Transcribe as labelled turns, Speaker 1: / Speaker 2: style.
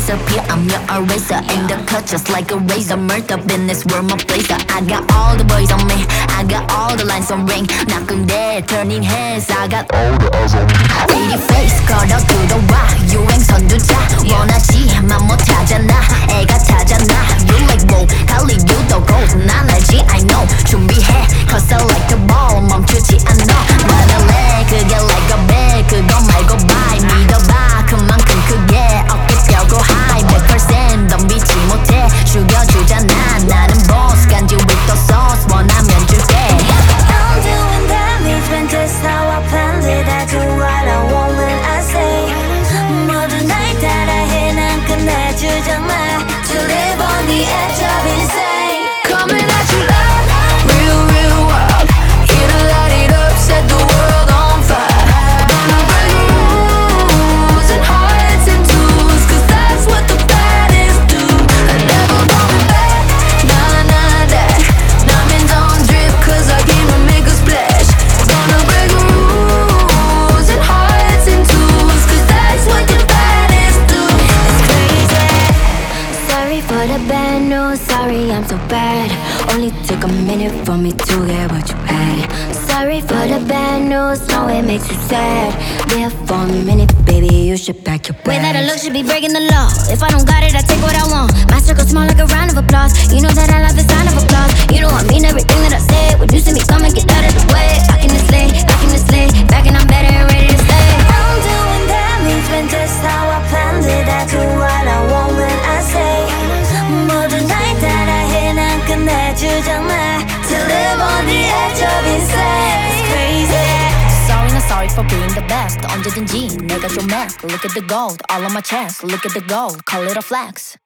Speaker 1: disappear. I'm your eraser. In the cut, just like a razor. Murder in this world, my blazer. I got all the boys on me. I got all the lines on ring. Knock dead, turning heads. I got all the eyes on me. Pretty face, 걸어 들어와.
Speaker 2: Wanna see my. 끝 Sorry for the bad news, sorry I'm so bad. Only took a minute for me to get what you had. Sorry for the bad news, no it makes you sad. There for a minute, baby, you should pack your bags.
Speaker 3: Way that I look should be breaking the law. If I don't got it, I take what I want. My circle small like a round of applause. You know
Speaker 1: Sorry not sorry for being the best 언제든지 내가 좀 mad Look at the gold all on my chest Look at the gold call it a flex